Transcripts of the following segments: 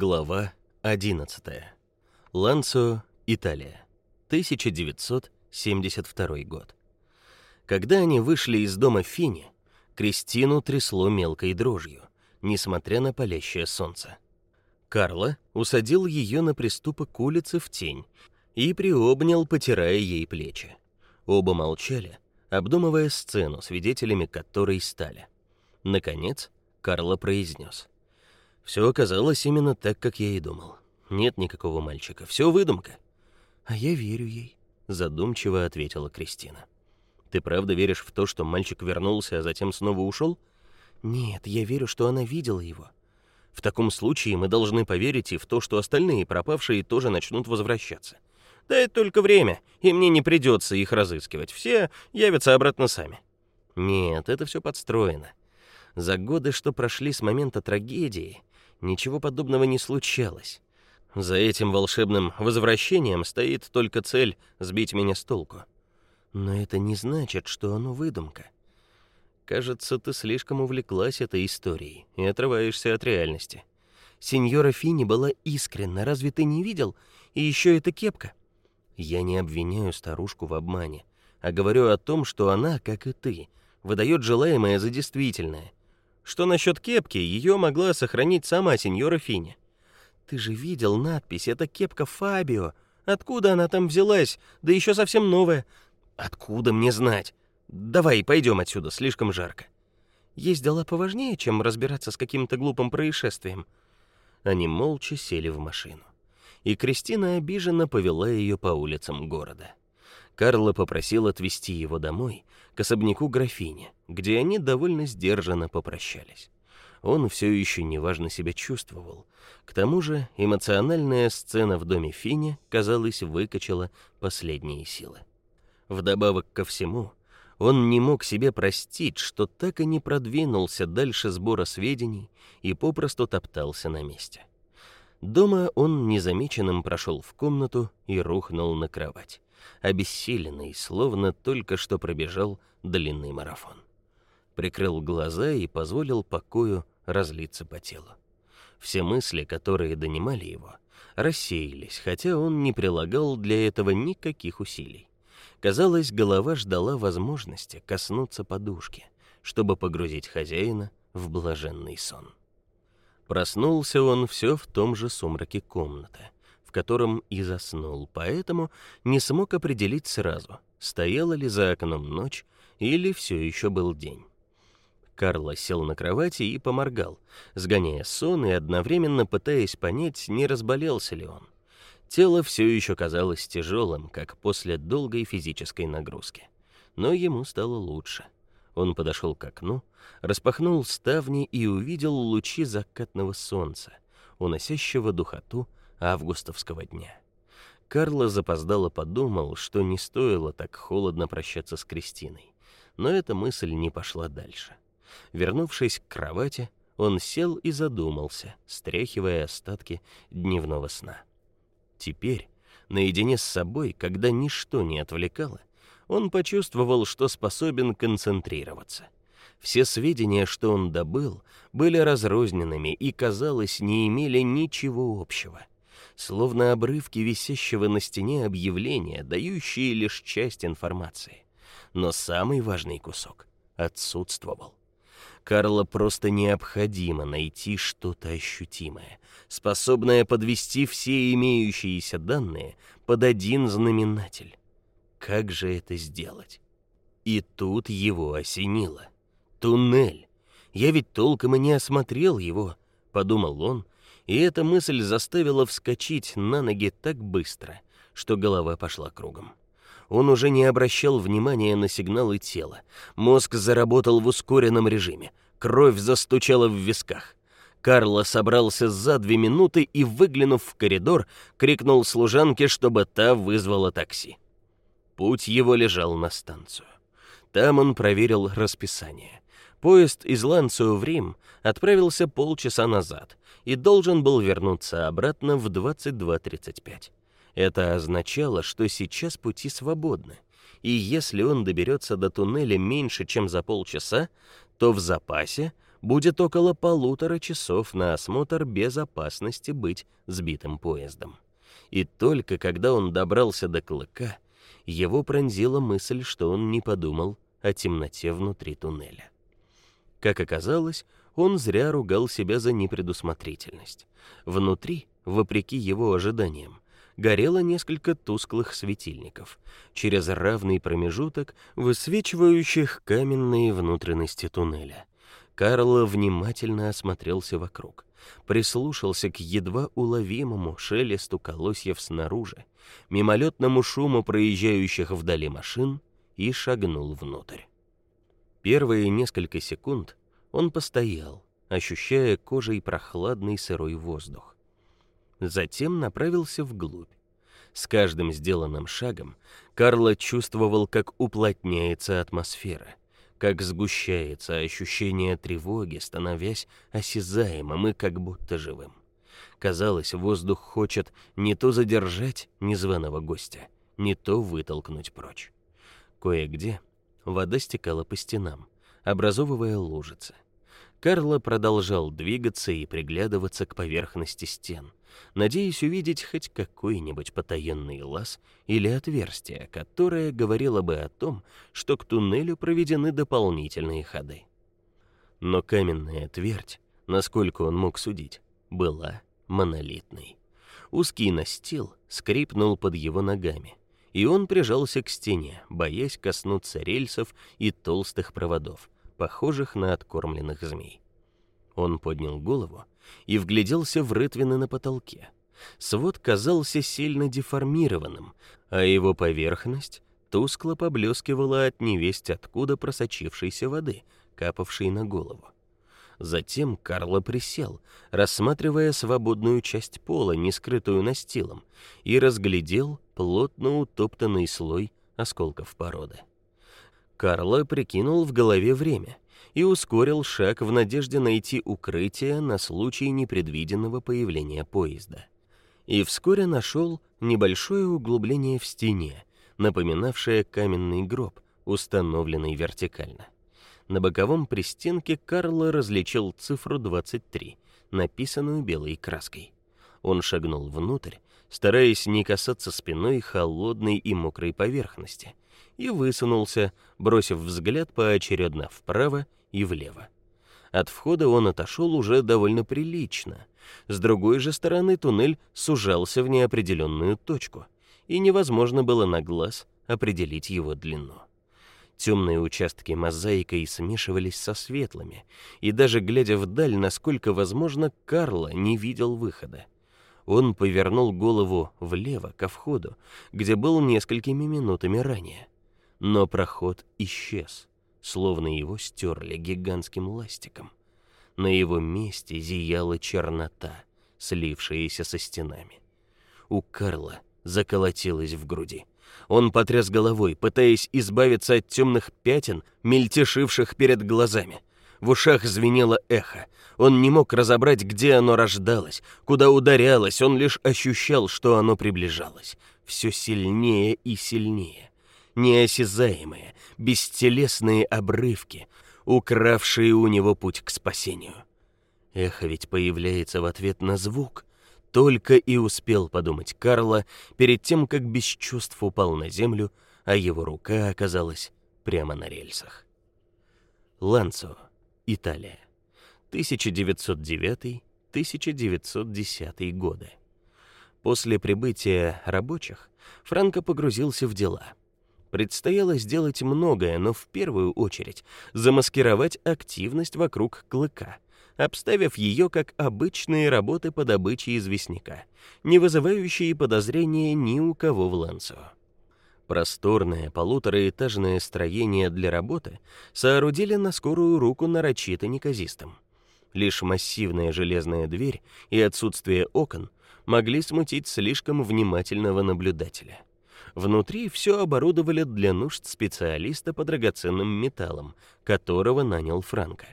Глава 11. Ланцо, Италия. 1972 год. Когда они вышли из дома Фини, Кристину трясло мелкой дрожью, несмотря на палящее солнце. Карло усадил ее на приступок улицы в тень и приобнял, потирая ей плечи. Оба молчали, обдумывая сцену, свидетелями которой стали. Наконец, Карло произнес: все оказалось именно так, как я и думал. Нет никакого мальчика, все выдумка. А я верю ей, задумчиво ответила Кристина. Ты правда веришь в то, что мальчик вернулся, а затем снова ушел? Нет, я верю, что она видела его. В таком случае мы должны поверить и в то, что остальные пропавшие тоже начнут возвращаться. Да это только время, и мне не придется их разыскивать. Все явятся обратно сами. Нет, это все подстроено. За годы, что прошли с момента трагедии, ничего подобного не случалось. За этим волшебным возвращением стоит только цель сбить меня с толку. Но это не значит, что оно выдумка. Кажется, ты слишком увлеклась этой историей и отрываешься от реальности. Сеньора Фини была искренна, разве ты не видел? И еще эта кепка. Я не обвиняю старушку в обмане, а говорю о том, что она, как и ты, выдает желаемое за действительное что насчет кепки ее могла сохранить сама сеньора Фини. Ты же видел надпись, это кепка Фабио. Откуда она там взялась? Да еще совсем новая. Откуда мне знать? Давай, пойдем отсюда, слишком жарко. Есть дела поважнее, чем разбираться с каким-то глупым происшествием. Они молча сели в машину, и Кристина обиженно повела ее по улицам города. Карла попросил отвезти его домой, к особняку графини, где они довольно сдержанно попрощались. Он все еще неважно себя чувствовал. К тому же, эмоциональная сцена в доме Фини, казалось, выкачала последние силы. Вдобавок ко всему, он не мог себе простить, что так и не продвинулся дальше сбора сведений и попросту топтался на месте. Дома он незамеченным прошел в комнату и рухнул на кровать обессиленный, словно только что пробежал длинный марафон. Прикрыл глаза и позволил покою разлиться по телу. Все мысли, которые донимали его, рассеялись, хотя он не прилагал для этого никаких усилий. Казалось, голова ждала возможности коснуться подушки, чтобы погрузить хозяина в блаженный сон. Проснулся он все в том же сумраке комнаты в котором и заснул, поэтому не смог определить сразу, стояла ли за окном ночь или все еще был день. Карло сел на кровати и поморгал, сгоняя сон и одновременно пытаясь понять, не разболелся ли он. Тело все еще казалось тяжелым, как после долгой физической нагрузки. Но ему стало лучше. Он подошел к окну, распахнул ставни и увидел лучи закатного солнца, уносящего духоту августовского дня. Карло запоздало подумал, что не стоило так холодно прощаться с Кристиной. Но эта мысль не пошла дальше. Вернувшись к кровати, он сел и задумался, стряхивая остатки дневного сна. Теперь, наедине с собой, когда ничто не отвлекало, он почувствовал, что способен концентрироваться. Все сведения, что он добыл, были разрозненными и, казалось, не имели ничего общего словно обрывки висящего на стене объявления, дающие лишь часть информации. Но самый важный кусок отсутствовал. Карла просто необходимо найти что-то ощутимое, способное подвести все имеющиеся данные под один знаменатель. Как же это сделать? И тут его осенило. Туннель. Я ведь толком и не осмотрел его, подумал он и эта мысль заставила вскочить на ноги так быстро, что голова пошла кругом. Он уже не обращал внимания на сигналы тела. Мозг заработал в ускоренном режиме. Кровь застучала в висках. Карло собрался за две минуты и, выглянув в коридор, крикнул служанке, чтобы та вызвала такси. Путь его лежал на станцию. Там он проверил расписание. Поезд из Ланцио в Рим отправился полчаса назад и должен был вернуться обратно в 22:35. Это означало, что сейчас пути свободны. И если он доберется до туннеля меньше, чем за полчаса, то в запасе будет около полутора часов на осмотр безопасности быть сбитым поездом. И только когда он добрался до клыка, его пронзила мысль, что он не подумал о темноте внутри туннеля. Как оказалось, он зря ругал себя за непредусмотрительность. Внутри, вопреки его ожиданиям, горело несколько тусклых светильников, через равный промежуток высвечивающих каменные внутренности туннеля. Карло внимательно осмотрелся вокруг, прислушался к едва уловимому шелесту колосьев снаружи, мимолетному шуму проезжающих вдали машин и шагнул внутрь. Первые несколько секунд он постоял, ощущая кожей прохладный сырой воздух. Затем направился вглубь. С каждым сделанным шагом Карло чувствовал, как уплотняется атмосфера — как сгущается ощущение тревоги, становясь осязаемым и как будто живым. Казалось, воздух хочет не то задержать незваного гостя, не то вытолкнуть прочь. Кое-где вода стекала по стенам, образовывая лужицы. Карло продолжал двигаться и приглядываться к поверхности стен, надеясь увидеть хоть какой-нибудь потаенный лаз или отверстие, которое говорило бы о том, что к туннелю проведены дополнительные ходы. Но каменная твердь, насколько он мог судить, была монолитной. Узкий настил скрипнул под его ногами, и он прижался к стене, боясь коснуться рельсов и толстых проводов, похожих на откормленных змей. Он поднял голову и вгляделся в рытвины на потолке. Свод казался сильно деформированным, а его поверхность тускло поблескивала от невесть откуда просочившейся воды, капавшей на голову. Затем Карло присел, рассматривая свободную часть пола, не скрытую настилом, и разглядел плотно утоптанный слой осколков породы. Карло прикинул в голове время — и ускорил шаг в надежде найти укрытие на случай непредвиденного появления поезда. И вскоре нашел небольшое углубление в стене, напоминавшее каменный гроб, установленный вертикально. На боковом пристенке Карло различил цифру 23, написанную белой краской. Он шагнул внутрь, стараясь не касаться спиной холодной и мокрой поверхности, и высунулся, бросив взгляд поочередно вправо и влево. От входа он отошел уже довольно прилично. С другой же стороны туннель сужался в неопределенную точку, и невозможно было на глаз определить его длину. Темные участки мозаикой смешивались со светлыми, и даже глядя вдаль, насколько возможно, Карло не видел выхода. Он повернул голову влево ко входу, где был несколькими минутами ранее, но проход исчез словно его стерли гигантским ластиком. На его месте зияла чернота, слившаяся со стенами. У Карла заколотилось в груди. Он потряс головой, пытаясь избавиться от темных пятен, мельтешивших перед глазами. В ушах звенело эхо. Он не мог разобрать, где оно рождалось, куда ударялось, он лишь ощущал, что оно приближалось, все сильнее и сильнее неосязаемые, бестелесные обрывки, укравшие у него путь к спасению. Эхо ведь появляется в ответ на звук. Только и успел подумать Карло перед тем, как без чувств упал на землю, а его рука оказалась прямо на рельсах. Ланцо, Италия. 1909-1910 годы. После прибытия рабочих Франко погрузился в дела. Предстояло сделать многое, но в первую очередь замаскировать активность вокруг клыка, обставив ее как обычные работы по добыче известняка, не вызывающие подозрения ни у кого в Лансо. Просторное полутораэтажное строение для работы соорудили на скорую руку нарочито неказистым. Лишь массивная железная дверь и отсутствие окон могли смутить слишком внимательного наблюдателя. Внутри все оборудовали для нужд специалиста по драгоценным металлам, которого нанял Франко.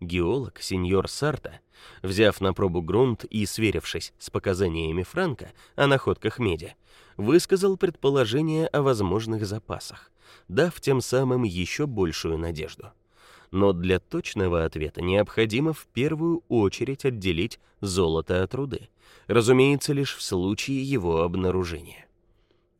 Геолог сеньор Сарта, взяв на пробу грунт и сверившись с показаниями Франка о находках меди, высказал предположение о возможных запасах, дав тем самым еще большую надежду. Но для точного ответа необходимо в первую очередь отделить золото от руды, разумеется, лишь в случае его обнаружения.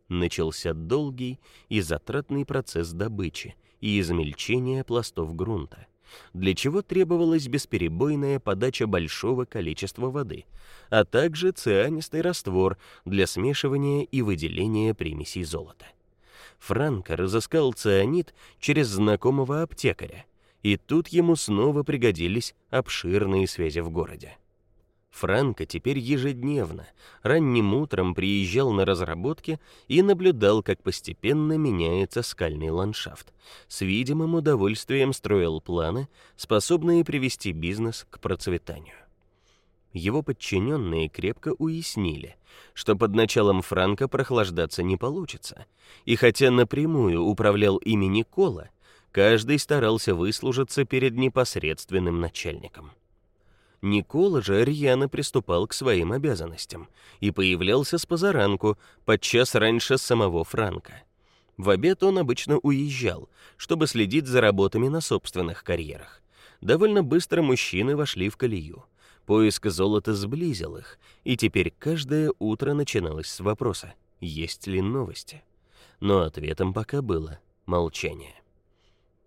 Начался долгий и затратный процесс добычи и измельчения пластов грунта для чего требовалась бесперебойная подача большого количества воды, а также цианистый раствор для смешивания и выделения примесей золота. Франко разыскал цианид через знакомого аптекаря, и тут ему снова пригодились обширные связи в городе. Франко теперь ежедневно, ранним утром приезжал на разработки и наблюдал, как постепенно меняется скальный ландшафт. С видимым удовольствием строил планы, способные привести бизнес к процветанию. Его подчиненные крепко уяснили, что под началом Франка прохлаждаться не получится. И хотя напрямую управлял ими Никола, каждый старался выслужиться перед непосредственным начальником. Никола же рьяно приступал к своим обязанностям и появлялся с позаранку, подчас раньше самого Франка. В обед он обычно уезжал, чтобы следить за работами на собственных карьерах. Довольно быстро мужчины вошли в колею. Поиск золота сблизил их, и теперь каждое утро начиналось с вопроса: есть ли новости? Но ответом пока было молчание.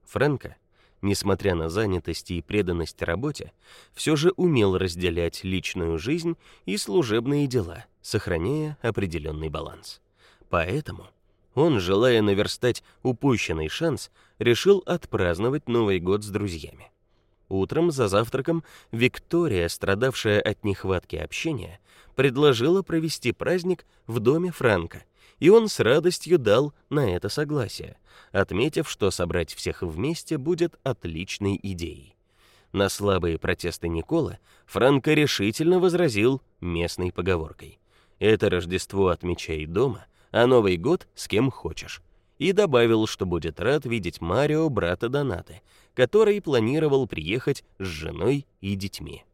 Франка несмотря на занятость и преданность работе, все же умел разделять личную жизнь и служебные дела, сохраняя определенный баланс. Поэтому он, желая наверстать упущенный шанс, решил отпраздновать Новый год с друзьями. Утром за завтраком Виктория, страдавшая от нехватки общения, предложила провести праздник в доме Франка, и он с радостью дал на это согласие, отметив, что собрать всех вместе будет отличной идеей. На слабые протесты Никола Франко решительно возразил местной поговоркой: "Это Рождество отмечай дома, а Новый год с кем хочешь". И добавил, что будет рад видеть Марио, брата Донаты, который планировал приехать с женой и детьми.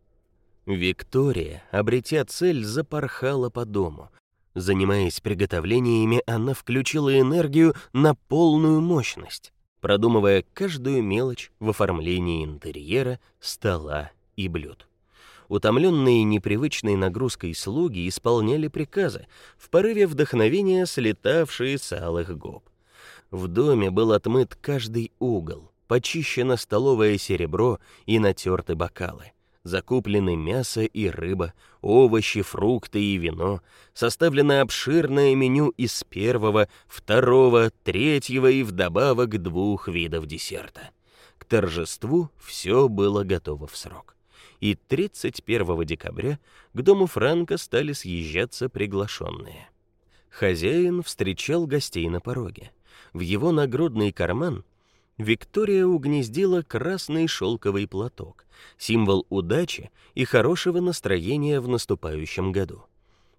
Виктория, обретя цель, запорхала по дому, Занимаясь приготовлениями, она включила энергию на полную мощность, продумывая каждую мелочь в оформлении интерьера, стола и блюд. Утомленные непривычной нагрузкой слуги исполняли приказы, в порыве вдохновения слетавшие с алых губ. В доме был отмыт каждый угол, почищено столовое серебро и натерты бокалы закуплены мясо и рыба, овощи, фрукты и вино, составлено обширное меню из первого, второго, третьего и вдобавок двух видов десерта. К торжеству все было готово в срок. И 31 декабря к дому Франка стали съезжаться приглашенные. Хозяин встречал гостей на пороге. В его нагрудный карман Виктория угнездила красный шелковый платок, символ удачи и хорошего настроения в наступающем году.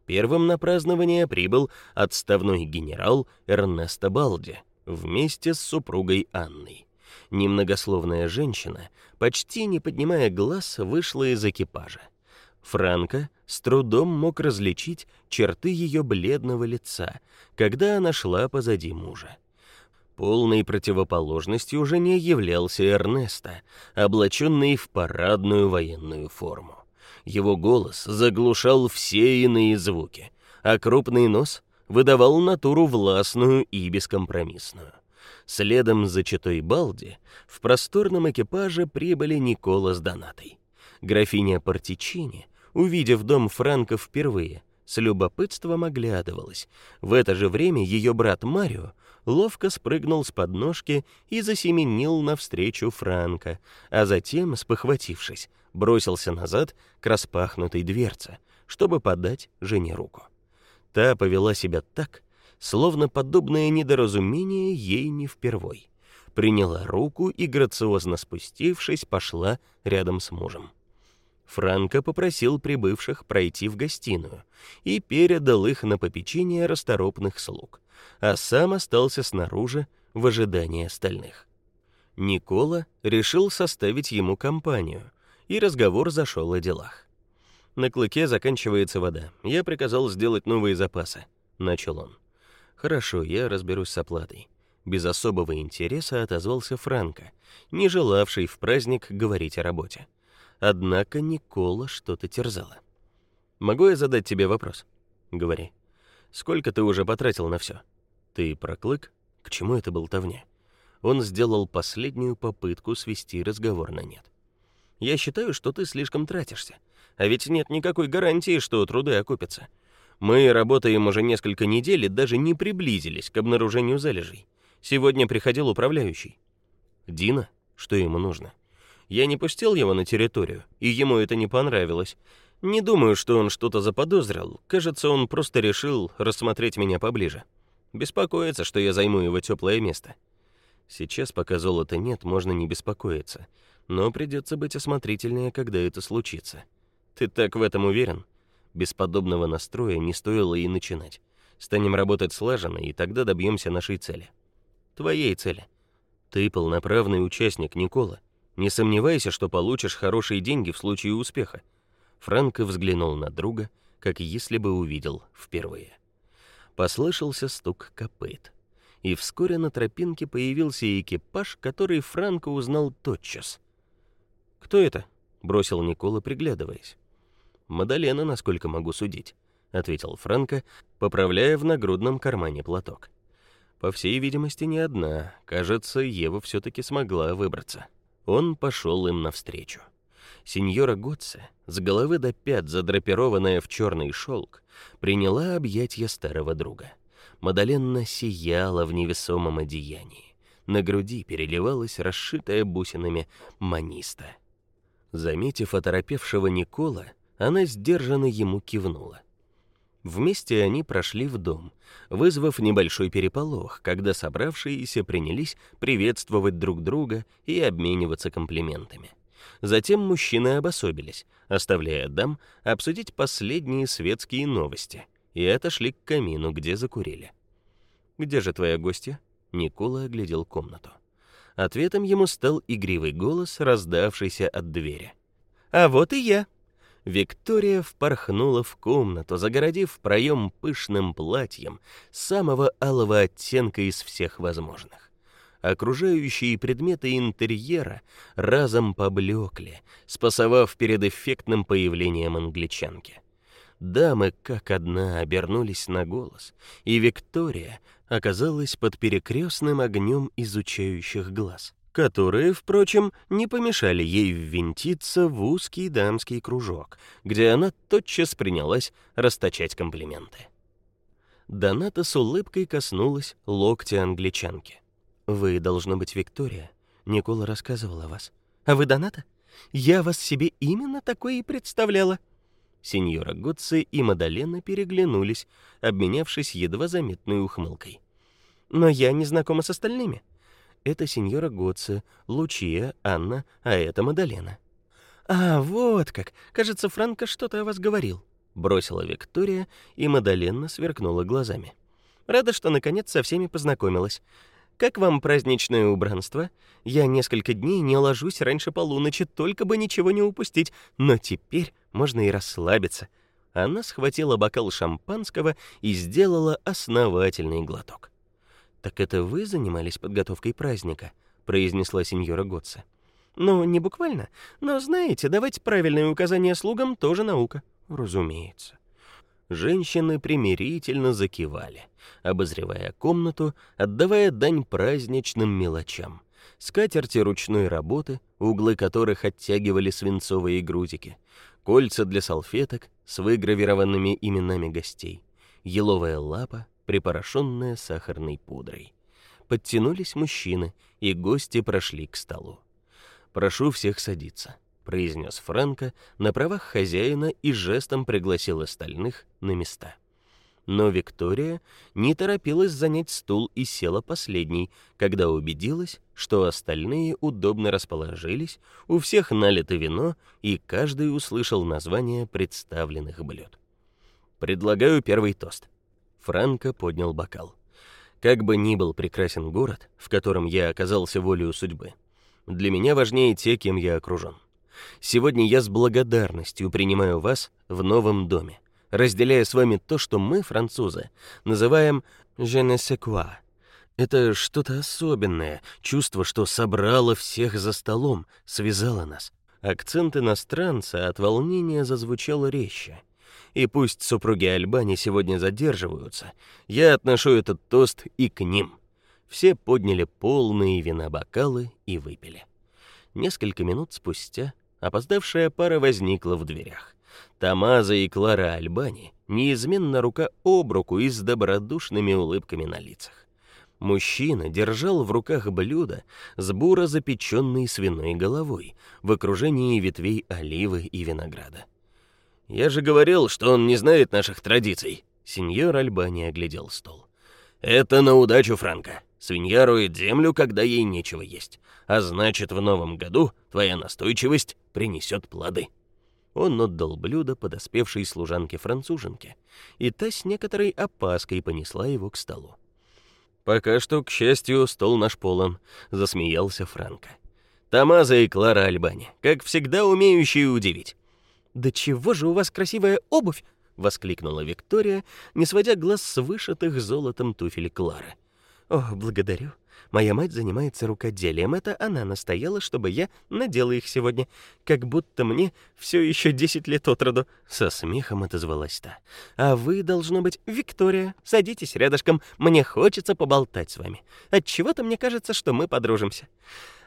Первым на празднование прибыл отставной генерал Эрнесто Балди вместе с супругой Анной. Немногословная женщина, почти не поднимая глаз, вышла из экипажа. Франко с трудом мог различить черты ее бледного лица, когда она шла позади мужа. Полной противоположностью уже не являлся Эрнесто, облаченный в парадную военную форму. Его голос заглушал все иные звуки, а крупный нос выдавал натуру властную и бескомпромиссную. Следом за читой Балди в просторном экипаже прибыли Никола с Донатой. Графиня Партичини, увидев дом Франко впервые, с любопытством оглядывалась. В это же время ее брат Марио ловко спрыгнул с подножки и засеменил навстречу Франко, а затем, спохватившись, бросился назад к распахнутой дверце, чтобы подать жене руку. Та повела себя так, словно подобное недоразумение ей не впервой. Приняла руку и грациозно спустившись, пошла рядом с мужем. Франко попросил прибывших пройти в гостиную и передал их на попечение расторопных слуг а сам остался снаружи в ожидании остальных. Никола решил составить ему компанию, и разговор зашел о делах. На клыке заканчивается вода. Я приказал сделать новые запасы, начал он. Хорошо, я разберусь с оплатой. без особого интереса отозвался Франко, не желавший в праздник говорить о работе. Однако Никола что-то терзало. Могу я задать тебе вопрос? Говори. Сколько ты уже потратил на все? Ты проклык? К чему это болтовня? Он сделал последнюю попытку свести разговор на нет. Я считаю, что ты слишком тратишься. А ведь нет никакой гарантии, что труды окупятся. Мы работаем уже несколько недель и даже не приблизились к обнаружению залежей. Сегодня приходил управляющий. Дина, что ему нужно? Я не пустил его на территорию, и ему это не понравилось. Не думаю, что он что-то заподозрил. Кажется, он просто решил рассмотреть меня поближе. Беспокоится, что я займу его теплое место. Сейчас, пока золота нет, можно не беспокоиться, но придется быть осмотрительнее, когда это случится. Ты так в этом уверен? Без подобного настроя не стоило и начинать. Станем работать слаженно, и тогда добьемся нашей цели. Твоей цели. Ты полноправный участник, Никола. Не сомневайся, что получишь хорошие деньги в случае успеха. Франко взглянул на друга, как если бы увидел впервые. Послышался стук копыт и вскоре на тропинке появился экипаж, который Франко узнал тотчас. Кто это? бросил Никола, приглядываясь. Мадалена, насколько могу судить, ответил Франко, поправляя в нагрудном кармане платок. По всей видимости, не одна. Кажется, Ева все таки смогла выбраться. Он пошел им навстречу. Сеньора Готце, с головы до пят задрапированная в черный шелк, приняла объятия старого друга. Мадаленна сияла в невесомом одеянии. На груди переливалась расшитая бусинами маниста. Заметив оторопевшего Никола, она сдержанно ему кивнула. Вместе они прошли в дом, вызвав небольшой переполох, когда собравшиеся принялись приветствовать друг друга и обмениваться комплиментами. Затем мужчины обособились, оставляя дам обсудить последние светские новости, и отошли к камину, где закурили. Где же твоя гостья? Никола оглядел комнату. Ответом ему стал игривый голос, раздавшийся от двери. А вот и я. Виктория впорхнула в комнату, загородив проем пышным платьем самого алого оттенка из всех возможных. Окружающие предметы интерьера разом поблекли, спасовав перед эффектным появлением англичанки. Дамы как одна обернулись на голос, и Виктория оказалась под перекрестным огнем изучающих глаз, которые, впрочем, не помешали ей ввинтиться в узкий дамский кружок, где она тотчас принялась расточать комплименты. Доната с улыбкой коснулась локтя англичанки. Вы должно быть Виктория. Никола рассказывал о вас. А вы Доната? Я вас себе именно такой и представляла. Сеньора Гоцци и Мадалена переглянулись, обменявшись едва заметной ухмылкой. Но я не знакома с остальными. Это сеньора Гоцци, Лучия, Анна, а это Мадалена. А, вот как. Кажется, Франко что-то о вас говорил, бросила Виктория, и Мадалена сверкнула глазами. Рада, что наконец со всеми познакомилась. Как вам праздничное убранство? Я несколько дней не ложусь раньше полуночи, только бы ничего не упустить, но теперь можно и расслабиться. Она схватила бокал шампанского и сделала основательный глоток. Так это вы занимались подготовкой праздника, произнесла сеньора Готса. Ну, не буквально, но знаете, давать правильные указания слугам тоже наука. Разумеется. Женщины примирительно закивали, обозревая комнату, отдавая дань праздничным мелочам. Скатерти ручной работы, углы которых оттягивали свинцовые грузики, кольца для салфеток с выгравированными именами гостей, еловая лапа, припорошенная сахарной пудрой. Подтянулись мужчины, и гости прошли к столу. Прошу всех садиться произнес Франко на правах хозяина и жестом пригласил остальных на места. Но Виктория не торопилась занять стул и села последней, когда убедилась, что остальные удобно расположились, у всех налито вино, и каждый услышал название представленных блюд. Предлагаю первый тост. Франко поднял бокал. Как бы ни был прекрасен город, в котором я оказался волею судьбы, для меня важнее те, кем я окружен. Сегодня я с благодарностью принимаю вас в новом доме, разделяя с вами то, что мы, французы, называем je ne sais quoi. Это что-то особенное, чувство, что собрало всех за столом, связало нас. Акцент иностранца от волнения зазвучал резче. И пусть супруги Альбани сегодня задерживаются, я отношу этот тост и к ним. Все подняли полные вина бокалы и выпили. Несколько минут спустя опоздавшая пара возникла в дверях. Тамаза и Клара Альбани неизменно рука об руку и с добродушными улыбками на лицах. Мужчина держал в руках блюдо с буро запеченной свиной головой в окружении ветвей оливы и винограда. Я же говорил, что он не знает наших традиций. Сеньор Альбани оглядел стол. Это на удачу Франка. Свинья роет землю, когда ей нечего есть, а значит, в новом году твоя настойчивость принесет плоды. Он отдал блюдо подоспевшей служанке-француженке, и та с некоторой опаской понесла его к столу. Пока что, к счастью, стол наш полон, засмеялся Франко. Тамаза и Клара Альбани, как всегда умеющие удивить. Да чего же у вас красивая обувь, воскликнула Виктория, не сводя глаз с вышитых золотом туфель Клары. О, благодарю. Моя мать занимается рукоделием. Это она настояла, чтобы я надела их сегодня, как будто мне все еще десять лет от роду. Со смехом отозвалась та. А вы должно быть Виктория. Садитесь рядышком. Мне хочется поболтать с вами. От чего-то мне кажется, что мы подружимся.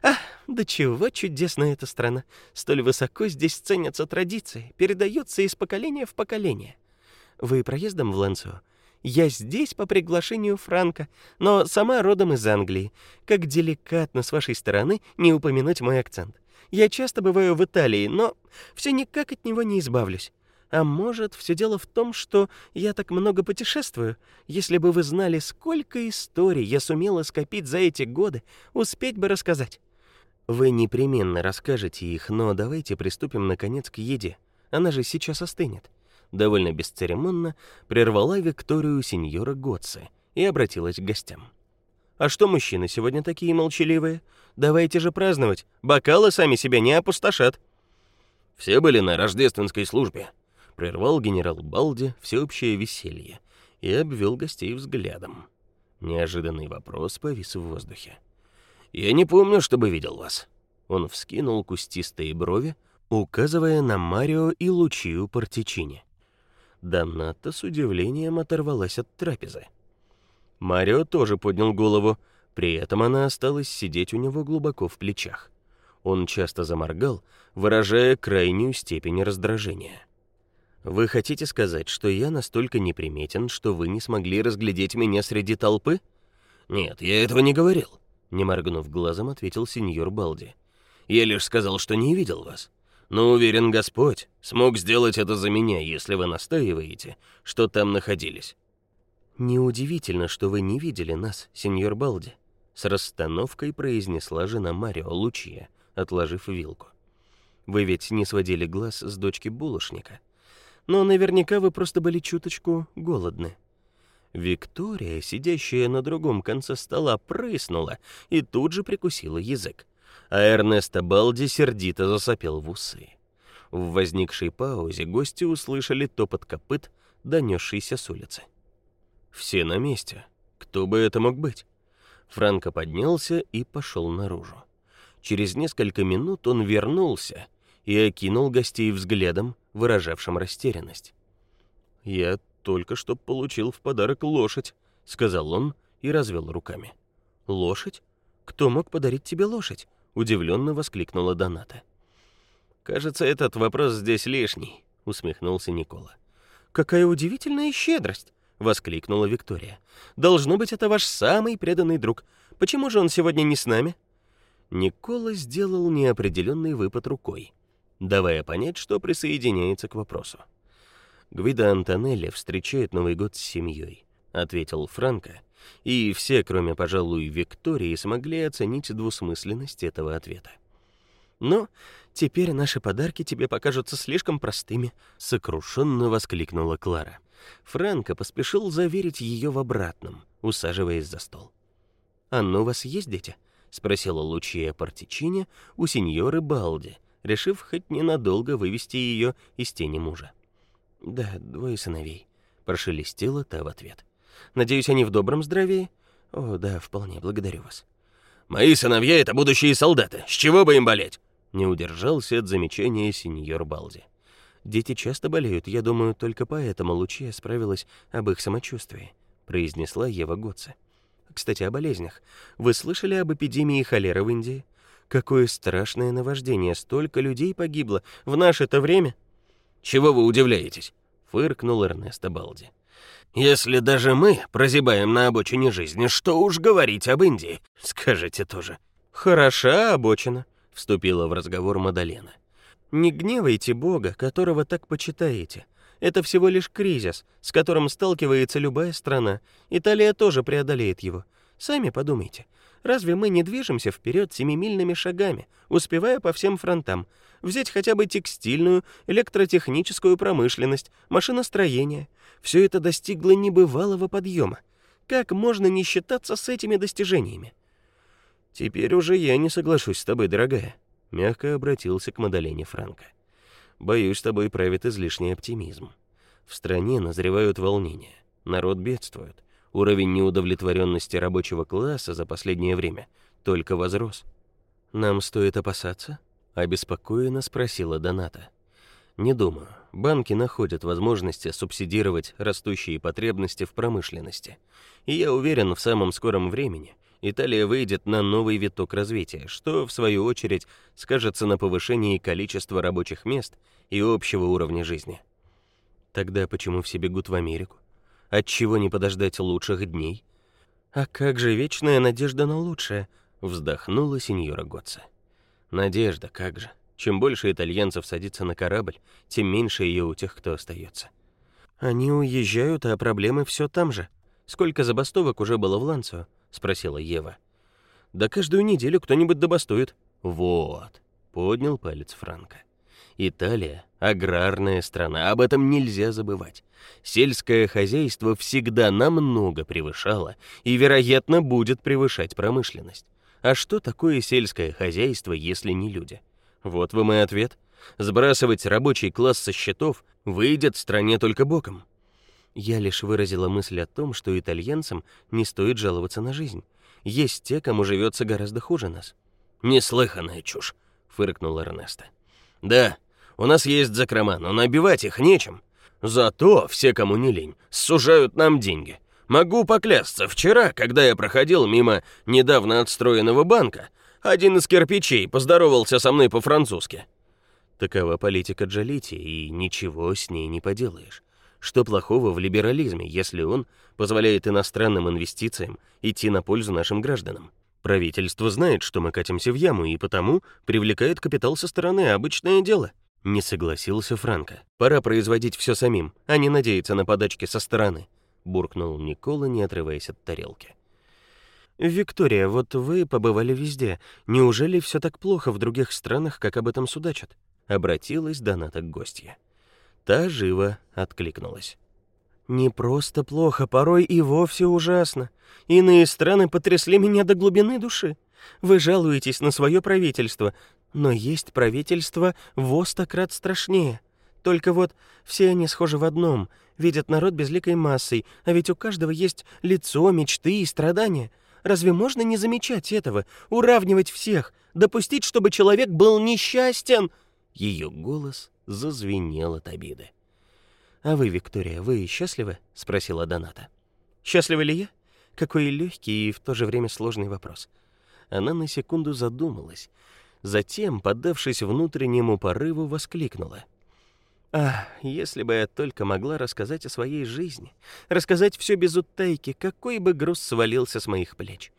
Ах, да чего чудесная эта страна. Столь высоко здесь ценятся традиции, передаются из поколения в поколение. Вы проездом в Лансу? Я здесь по приглашению Франка, но сама родом из Англии. Как деликатно с вашей стороны не упомянуть мой акцент. Я часто бываю в Италии, но все никак от него не избавлюсь. А может, все дело в том, что я так много путешествую. Если бы вы знали, сколько историй я сумела скопить за эти годы, успеть бы рассказать. Вы непременно расскажете их, но давайте приступим наконец к еде. Она же сейчас остынет довольно бесцеремонно прервала Викторию сеньора Готце и обратилась к гостям. А что мужчины сегодня такие молчаливые? Давайте же праздновать. Бокалы сами себя не опустошат. Все были на рождественской службе, прервал генерал Балди всеобщее веселье и обвел гостей взглядом. Неожиданный вопрос повис в воздухе. Я не помню, чтобы видел вас. Он вскинул кустистые брови, указывая на Марио и Лучию Партичини. Доната с удивлением оторвалась от трапезы. Марио тоже поднял голову, при этом она осталась сидеть у него глубоко в плечах. Он часто заморгал, выражая крайнюю степень раздражения. Вы хотите сказать, что я настолько неприметен, что вы не смогли разглядеть меня среди толпы? Нет, я этого не говорил, не моргнув глазом, ответил сеньор Балди. Я лишь сказал, что не видел вас. Но уверен Господь, смог сделать это за меня, если вы настаиваете, что там находились. Неудивительно, что вы не видели нас, сеньор Балди, с расстановкой произнесла жена Марио Лучия, отложив вилку. Вы ведь не сводили глаз с дочки булочника. Но наверняка вы просто были чуточку голодны. Виктория, сидящая на другом конце стола, прыснула и тут же прикусила язык а Эрнесто Балди сердито засопел в усы. В возникшей паузе гости услышали топот копыт, донесшийся с улицы. Все на месте. Кто бы это мог быть? Франко поднялся и пошел наружу. Через несколько минут он вернулся и окинул гостей взглядом, выражавшим растерянность. Я только что получил в подарок лошадь, сказал он и развел руками. Лошадь? Кто мог подарить тебе лошадь? Удивленно воскликнула Доната. Кажется, этот вопрос здесь лишний, усмехнулся Никола. Какая удивительная щедрость, воскликнула Виктория. Должно быть, это ваш самый преданный друг. Почему же он сегодня не с нами? Никола сделал неопределенный выпад рукой, давая понять, что присоединяется к вопросу. Гвида Антонелли встречает Новый год с семьей, ответил Франко и все, кроме, пожалуй, Виктории, смогли оценить двусмысленность этого ответа. Но теперь наши подарки тебе покажутся слишком простыми, сокрушенно воскликнула Клара. Франко поспешил заверить ее в обратном, усаживаясь за стол. А ну вас есть дети? спросила Лучия Партичини у сеньоры Балди, решив хоть ненадолго вывести ее из тени мужа. Да, двое сыновей, прошелестела та в ответ. Надеюсь, они в добром здравии. О, да, вполне, благодарю вас. Мои сыновья — это будущие солдаты. С чего бы им болеть? Не удержался от замечания сеньор Балди. Дети часто болеют, я думаю, только поэтому Лучия справилась об их самочувствии, произнесла Ева Готце. Кстати, о болезнях. Вы слышали об эпидемии холеры в Индии? Какое страшное наводнение, столько людей погибло в наше-то время. Чего вы удивляетесь? фыркнул Эрнесто Балди. Если даже мы прозябаем на обочине жизни, что уж говорить об Индии, скажите тоже. Хороша обочина, вступила в разговор Мадалена. Не гневайте Бога, которого так почитаете. Это всего лишь кризис, с которым сталкивается любая страна. Италия тоже преодолеет его. Сами подумайте. Разве мы не движемся вперед семимильными шагами, успевая по всем фронтам? Взять хотя бы текстильную, электротехническую промышленность, машиностроение. Все это достигло небывалого подъема. Как можно не считаться с этими достижениями? Теперь уже я не соглашусь с тобой, дорогая, мягко обратился к Мадалене Франко. Боюсь, тобой правит излишний оптимизм. В стране назревают волнения, народ бедствует. Уровень неудовлетворенности рабочего класса за последнее время только возрос. Нам стоит опасаться? обеспокоенно спросила Доната. Не думаю. Банки находят возможности субсидировать растущие потребности в промышленности. И я уверен, в самом скором времени Италия выйдет на новый виток развития, что в свою очередь скажется на повышении количества рабочих мест и общего уровня жизни. Тогда почему все бегут в Америку? Отчего не подождать лучших дней? А как же вечная надежда на лучшее, вздохнула сеньора Готца. Надежда, как же. Чем больше итальянцев садится на корабль, тем меньше ее у тех, кто остается. Они уезжают, а проблемы все там же. Сколько забастовок уже было в Ланцо? спросила Ева. Да каждую неделю кто-нибудь добастует. Вот, поднял палец Франко. Италия аграрная страна, об этом нельзя забывать. Сельское хозяйство всегда намного превышало и, вероятно, будет превышать промышленность. А что такое сельское хозяйство, если не люди? Вот вам и ответ. Сбрасывать рабочий класс со счетов выйдет стране только боком. Я лишь выразила мысль о том, что итальянцам не стоит жаловаться на жизнь. Есть те, кому живется гораздо хуже нас. Неслыханная чушь, фыркнул Эрнесто. Да, у нас есть закрома, но набивать их нечем. Зато все, кому не лень, сужают нам деньги. Могу поклясться, вчера, когда я проходил мимо недавно отстроенного банка, один из кирпичей поздоровался со мной по-французски. Такова политика Джалити, и ничего с ней не поделаешь. Что плохого в либерализме, если он позволяет иностранным инвестициям идти на пользу нашим гражданам? Правительство знает, что мы катимся в яму, и потому привлекает капитал со стороны, обычное дело. Не согласился Франко. Пора производить все самим, а не надеяться на подачки со стороны, буркнул Никола, не отрываясь от тарелки. Виктория, вот вы побывали везде. Неужели все так плохо в других странах, как об этом судачат? обратилась Доната к гостье. Та живо откликнулась. Не просто плохо, порой и вовсе ужасно. Иные страны потрясли меня до глубины души. Вы жалуетесь на свое правительство, но есть правительство в стократ страшнее. Только вот все они схожи в одном — видят народ безликой массой, а ведь у каждого есть лицо, мечты и страдания. Разве можно не замечать этого, уравнивать всех, допустить, чтобы человек был несчастен?» Ее голос зазвенел от обиды. «А вы, Виктория, вы счастливы?» — спросила Доната. «Счастлива ли я? Какой легкий и в то же время сложный вопрос». Она на секунду задумалась, Затем, поддавшись внутреннему порыву, воскликнула: "А, если бы я только могла рассказать о своей жизни, рассказать все без утайки, какой бы груз свалился с моих плеч.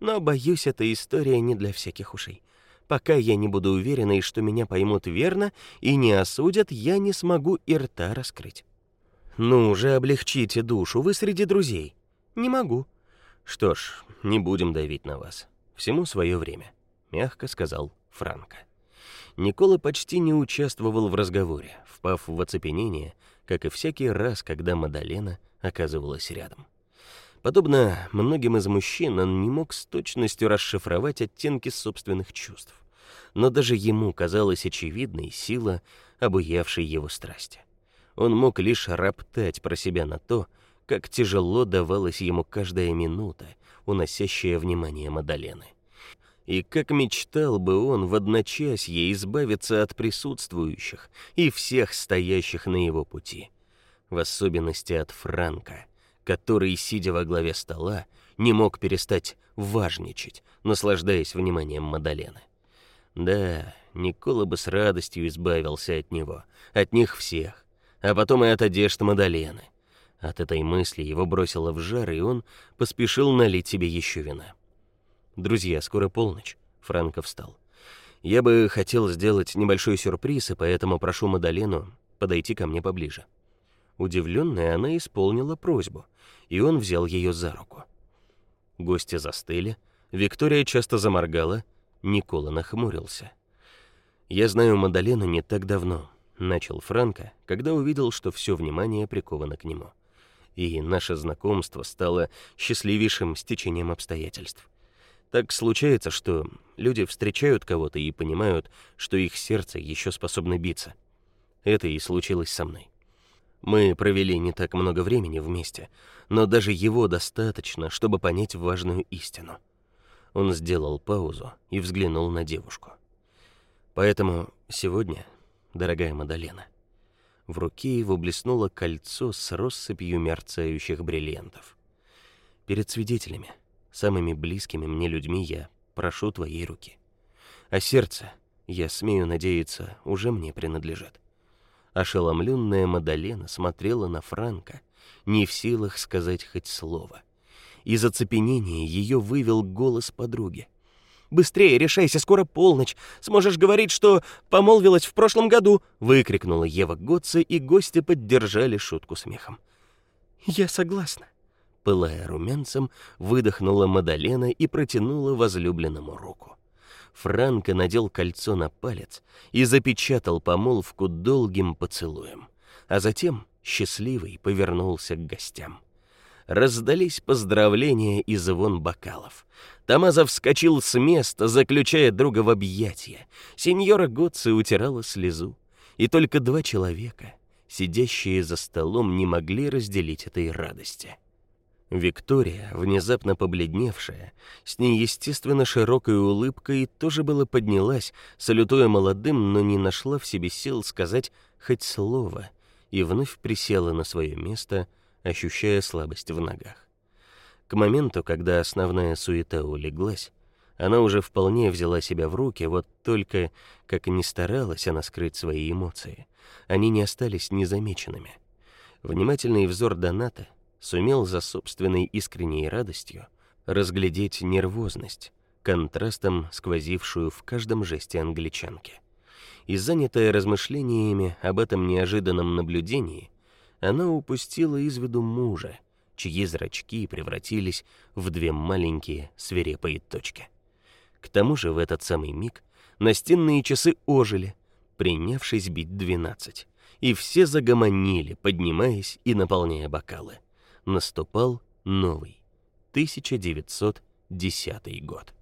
Но боюсь, эта история не для всяких ушей. Пока я не буду уверена, что меня поймут верно и не осудят, я не смогу и рта раскрыть. Ну, уже облегчите душу, вы среди друзей. Не могу. Что ж, не будем давить на вас. Всему свое время, мягко сказал Франка. Никола почти не участвовал в разговоре, впав в оцепенение, как и всякий раз, когда Мадалена оказывалась рядом. Подобно многим из мужчин, он не мог с точностью расшифровать оттенки собственных чувств. Но даже ему казалась очевидной сила, обуявшей его страсти. Он мог лишь роптать про себя на то, как тяжело давалась ему каждая минута, уносящая внимание Мадалены. И как мечтал бы он в одночасье избавиться от присутствующих и всех стоящих на его пути, в особенности от Франка, который, сидя во главе стола, не мог перестать важничать, наслаждаясь вниманием Мадалены. Да, Никола бы с радостью избавился от него, от них всех, а потом и от одежды Мадалены. От этой мысли его бросило в жар, и он поспешил налить себе еще вина. Друзья, скоро полночь. Франко встал. Я бы хотел сделать небольшой сюрприз, и поэтому прошу Мадалену подойти ко мне поближе. Удивленная, она исполнила просьбу, и он взял ее за руку. Гости застыли, Виктория часто заморгала, Никола нахмурился. Я знаю Мадалену не так давно, начал Франко, когда увидел, что все внимание приковано к нему. И наше знакомство стало счастливейшим стечением обстоятельств. Так случается, что люди встречают кого-то и понимают, что их сердце еще способно биться. Это и случилось со мной. Мы провели не так много времени вместе, но даже его достаточно, чтобы понять важную истину. Он сделал паузу и взглянул на девушку. Поэтому сегодня, дорогая Мадалена, в руке его блеснуло кольцо с россыпью мерцающих бриллиантов. Перед свидетелями, самыми близкими мне людьми, я прошу твоей руки. А сердце, я смею надеяться, уже мне принадлежит. Ошеломленная Мадалена смотрела на Франка, не в силах сказать хоть слово. Из оцепенения ее вывел голос подруги. Быстрее решайся, скоро полночь. Сможешь говорить, что помолвилась в прошлом году, выкрикнула Ева Готце, и гости поддержали шутку смехом. Я согласна, пылая румянцем, выдохнула Мадалена и протянула возлюбленному руку. Франко надел кольцо на палец и запечатал помолвку долгим поцелуем, а затем, счастливый, повернулся к гостям. Раздались поздравления и звон бокалов. Тамазов вскочил с места, заключая друга в объятия. Сеньора Гоцци утирала слезу, и только два человека, сидящие за столом, не могли разделить этой радости. Виктория, внезапно побледневшая, с неестественно широкой улыбкой, тоже было поднялась, салютуя молодым, но не нашла в себе сил сказать хоть слово, и вновь присела на свое место, ощущая слабость в ногах. К моменту, когда основная суета улеглась, она уже вполне взяла себя в руки, вот только как ни старалась она скрыть свои эмоции, они не остались незамеченными. Внимательный взор Доната сумел за собственной искренней радостью разглядеть нервозность, контрастом сквозившую в каждом жесте англичанки. И занятая размышлениями об этом неожиданном наблюдении, она упустила из виду мужа, чьи зрачки превратились в две маленькие свирепые точки. К тому же в этот самый миг настенные часы ожили, принявшись бить двенадцать, и все загомонили, поднимаясь и наполняя бокалы наступал новый 1910 год.